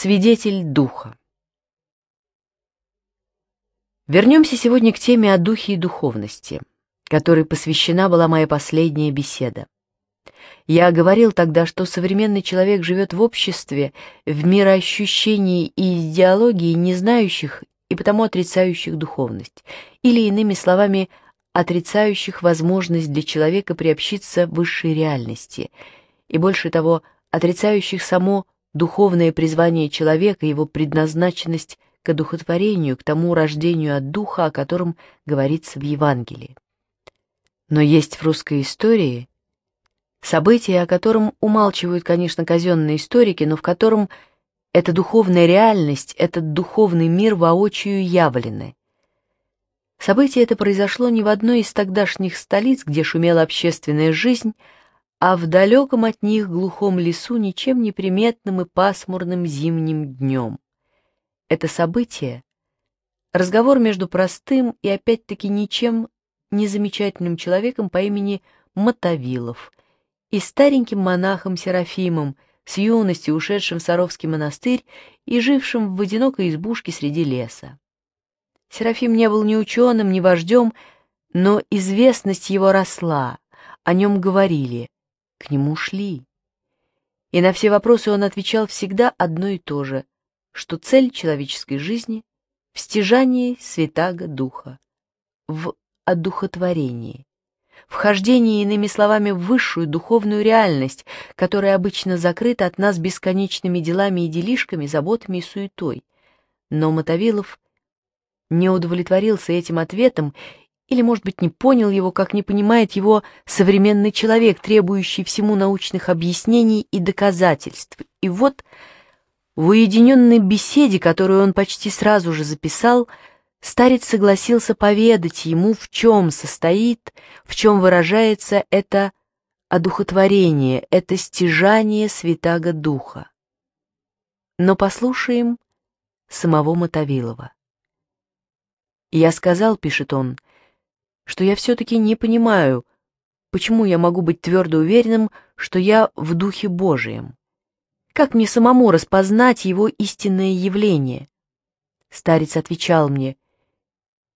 Свидетель духа. Вернемся сегодня к теме о духе и духовности, которой посвящена была моя последняя беседа. Я говорил тогда, что современный человек живет в обществе, в мироощущении и идеологии, не знающих и потому отрицающих духовность, или, иными словами, отрицающих возможность для человека приобщиться высшей реальности, и больше того, отрицающих само духовное призвание человека, его предназначенность к одухотворению, к тому рождению от духа, о котором говорится в Евангелии. Но есть в русской истории событие, о котором умалчивают, конечно, казенные историки, но в котором эта духовная реальность, этот духовный мир воочию явлены. Событие это произошло не в одной из тогдашних столиц, где шумела общественная жизнь, а в далеком от них глухом лесу ничем не приметным и пасмурным зимним днем. Это событие, разговор между простым и опять-таки ничем незамечательным человеком по имени Мотовилов и стареньким монахом Серафимом, с юности ушедшим в Саровский монастырь и жившим в одинокой избушке среди леса. Серафим не был ни ученым, ни вождем, но известность его росла, о нем говорили — к нему шли. И на все вопросы он отвечал всегда одно и то же, что цель человеческой жизни в стяжании святаго духа, в одухотворении, вхождении, иными словами, в высшую духовную реальность, которая обычно закрыта от нас бесконечными делами и делишками, заботами и суетой. Но Мотовилов не удовлетворился этим ответом или, может быть, не понял его, как не понимает его современный человек, требующий всему научных объяснений и доказательств. И вот в уединенной беседе, которую он почти сразу же записал, старец согласился поведать ему, в чем состоит, в чем выражается это одухотворение, это стяжание святаго духа. Но послушаем самого Мотовилова. «Я сказал, — пишет он, что я все-таки не понимаю, почему я могу быть твердо уверенным, что я в Духе Божием. Как мне самому распознать его истинное явление? Старец отвечал мне,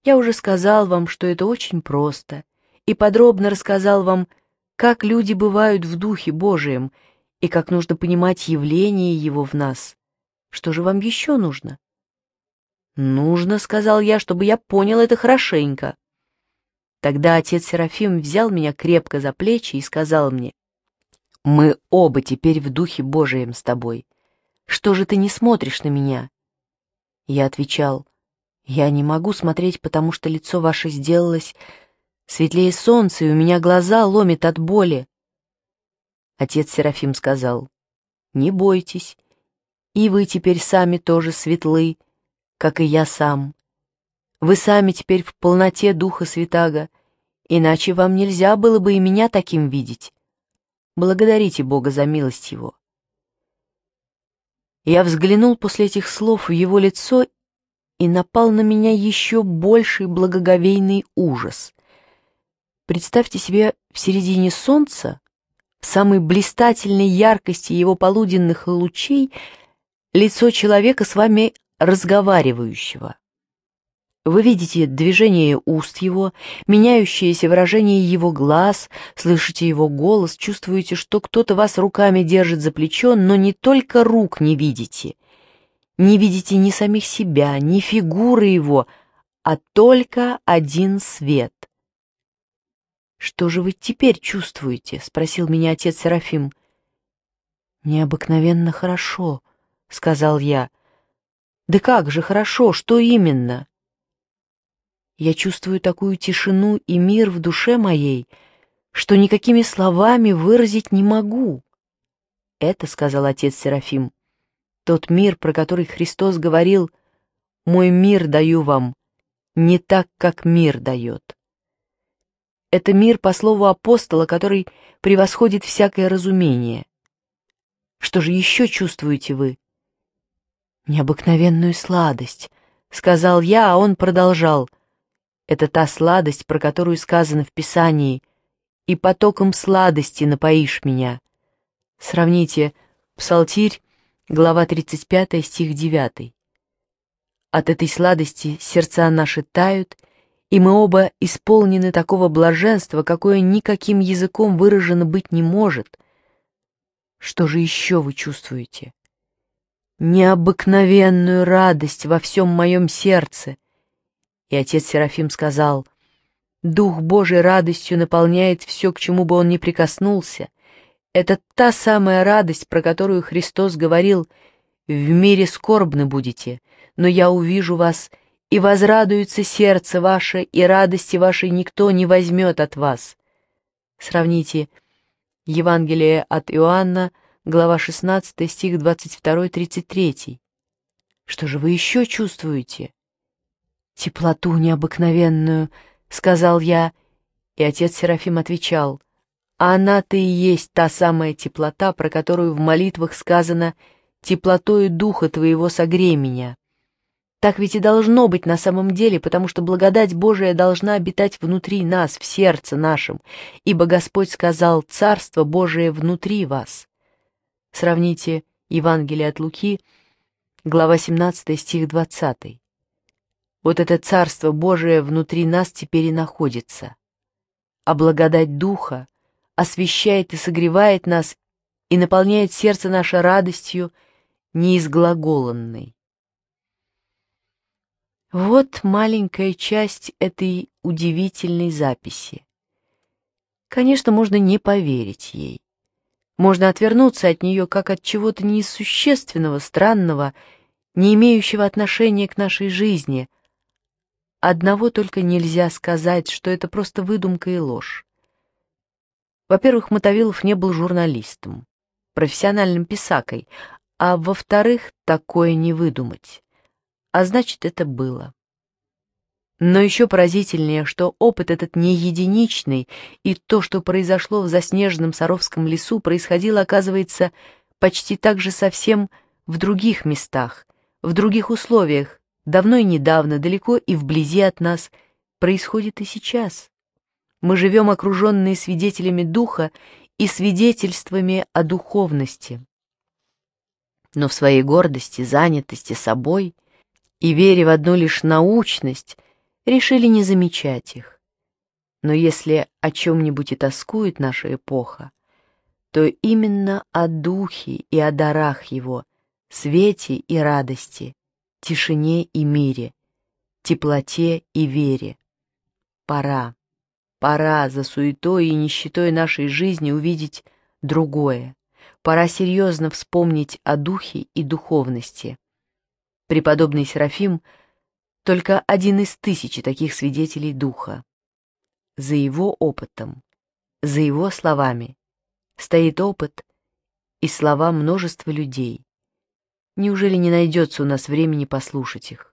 «Я уже сказал вам, что это очень просто, и подробно рассказал вам, как люди бывают в Духе Божием и как нужно понимать явление его в нас. Что же вам еще нужно?» «Нужно», — сказал я, — «чтобы я понял это хорошенько». Тогда отец Серафим взял меня крепко за плечи и сказал мне, «Мы оба теперь в Духе Божием с тобой. Что же ты не смотришь на меня?» Я отвечал, «Я не могу смотреть, потому что лицо ваше сделалось светлее солнца, и у меня глаза ломит от боли». Отец Серафим сказал, «Не бойтесь, и вы теперь сами тоже светлы, как и я сам. Вы сами теперь в полноте Духа Святаго, иначе вам нельзя было бы и меня таким видеть. Благодарите Бога за милость Его». Я взглянул после этих слов в его лицо и напал на меня еще больший благоговейный ужас. Представьте себе в середине солнца, в самой блистательной яркости его полуденных лучей, лицо человека с вами разговаривающего. Вы видите движение уст его, меняющееся выражение его глаз, слышите его голос, чувствуете, что кто-то вас руками держит за плечо, но не только рук не видите. Не видите ни самих себя, ни фигуры его, а только один свет. «Что же вы теперь чувствуете?» — спросил меня отец Серафим. «Необыкновенно хорошо», — сказал я. «Да как же хорошо, что именно?» Я чувствую такую тишину и мир в душе моей, что никакими словами выразить не могу. Это сказал отец Серафим. Тот мир, про который Христос говорил, «Мой мир даю вам, не так, как мир дает». Это мир, по слову апостола, который превосходит всякое разумение. Что же еще чувствуете вы? Необыкновенную сладость, — сказал я, а он продолжал — это та сладость, про которую сказано в Писании, «И потоком сладости напоишь меня». Сравните Псалтирь, глава 35, стих 9. От этой сладости сердца наши тают, и мы оба исполнены такого блаженства, какое никаким языком выражено быть не может. Что же еще вы чувствуете? Необыкновенную радость во всем моем сердце, и отец Серафим сказал, «Дух Божий радостью наполняет все, к чему бы он ни прикоснулся. Это та самая радость, про которую Христос говорил, «В мире скорбны будете, но я увижу вас, и возрадуется сердце ваше, и радости вашей никто не возьмет от вас». Сравните Евангелие от Иоанна, глава 16, стих 22-33. Что же вы еще чувствуете? теплоту необыкновенную», — сказал я, и отец Серафим отвечал, «Она-то и есть та самая теплота, про которую в молитвах сказано «теплотою духа твоего согрей меня». Так ведь и должно быть на самом деле, потому что благодать Божия должна обитать внутри нас, в сердце нашем, ибо Господь сказал «Царство Божие внутри вас». Сравните Евангелие от Луки, глава 17, стих 20. Вот это Царство Божие внутри нас теперь и находится. А благодать Духа освещает и согревает нас и наполняет сердце наше радостью неизглаголанной. Вот маленькая часть этой удивительной записи. Конечно, можно не поверить ей. Можно отвернуться от нее как от чего-то несущественного, странного, не имеющего отношения к нашей жизни – Одного только нельзя сказать, что это просто выдумка и ложь. Во-первых, Мотовилов не был журналистом, профессиональным писакой, а во-вторых, такое не выдумать. А значит, это было. Но еще поразительнее, что опыт этот не единичный, и то, что произошло в заснеженном Саровском лесу, происходило, оказывается, почти так же совсем в других местах, в других условиях, давно и недавно, далеко и вблизи от нас, происходит и сейчас. Мы живем окруженные свидетелями духа и свидетельствами о духовности. Но в своей гордости, занятости собой и вере в одну лишь научность решили не замечать их. Но если о чем-нибудь и тоскует наша эпоха, то именно о духе и о дарах его, свете и радости, тишине и мире, теплоте и вере. Пора, пора за суетой и нищетой нашей жизни увидеть другое. Пора серьезно вспомнить о духе и духовности. Преподобный Серафим — только один из тысячи таких свидетелей духа. За его опытом, за его словами стоит опыт и слова множества людей, Неужели не найдется у нас времени послушать их?